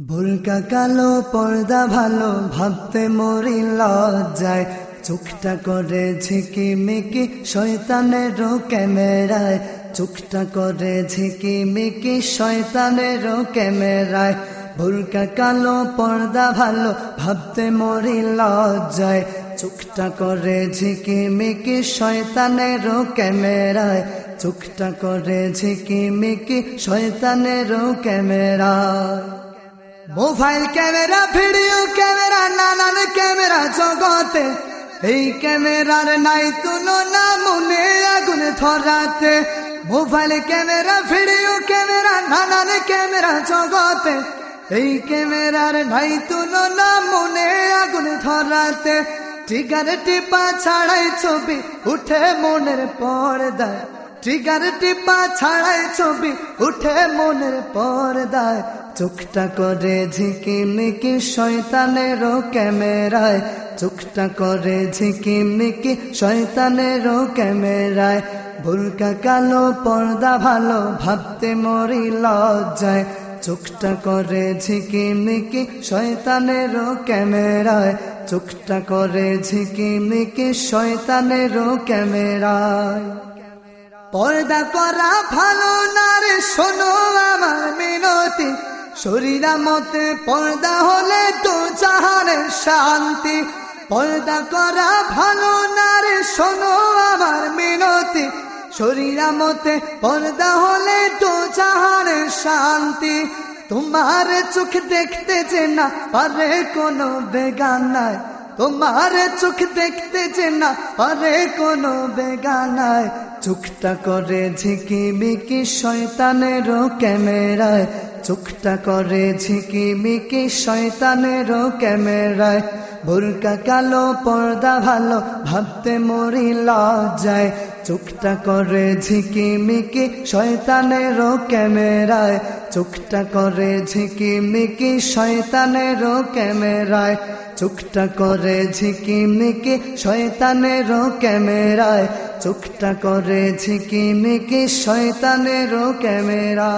বুলকা কালো, পর্দা ভালো, ভাবতে মরি লজ্জায়। চোখটা করে ঝিকি মিকি, শয়তানেরও ক্যামেরায়। চোখটা করে ঝিকি মিকি, শয়তানেরও ক্যামেরায়। বুলকা কালো, পর্দা ভালো, ভাবতে মরি লজ্জায়। চোখটা করে ঝিকি মিকি, শয়তানেরও ক্যামেরায়। চোখটা করে ঝিকি মিকি, শয়তানেরও ক্যামেরায়। মোবাইল ক্যামেরা, ভিডিও ক্যামেরা, নানান ক্যামেরা জগতে। এই ক্যামেরার নাই তুলনা, মনে আগুন ধরাতে। মোবাইল ক্যামেরা, ভিডিও ক্যামেরা, নানান ক্যামেরা জগতে। এই ক্যামেরার নাই তুলনা, মনে আগুন ধরাতে। টিগার টিপা ছাড়াই ছবি উঠে মনের পর্দায়। ট্রিগার টিপা ছাড়াই ছবি উঠে মনের পর্দায়। চোখটা করে ঝিকিমিকি শয়তানেরও ক্যামেরায়। চোখটা করে ঝিকিমিকি শয়তানেরও ক্যামেরায়। ভুলকা কালো পর্দা ভালো ভাবতে মরি লজ্জায়। চোখটা করে ঝিকিমিকি শয়তানেরও ক্যামেরায়। চোখটা করে ঝিকিমিকি শয়তানেরও ক্যামেরায়। পর্দা করা ভালো না রে, শোনো আমার মিনতি। শরীরা মতে পর্দা হলে তো চাহারে শান্তি। পর্দা করা ভালো না রে, শোনো আমার মিনতি। শরীরা মতে পর্দা হলে তো চাহারে শান্তি। তোমার চোখ দেখতে যে না পারে কোনো বেগানায় তোমার চোখ দেখতে যে না পারে কোনো বেগানায়। চোখটা করে ঝিকিমিকি শয়তানেরও ক্যামেরায়। চোখটা করে ঝিকিমিকি শয়তানেরও ক্যামেরায়। ভুলকা কালো, পর্দা ভালো, ভাবতে মরি লজ্জায়। চোখটা করে ঝিকিমিকি শয়তানেরও ক্যামেরায়। চোখটা করে ঝিকি মিকি শয়তানেরও ক্যামেরায়। চোখটা করে ঝিকি মিকি শয়তানেরও ক্যামেরায়। চোখটা করে ঝিকি মিকি শয়তানেরও ক্যামেরা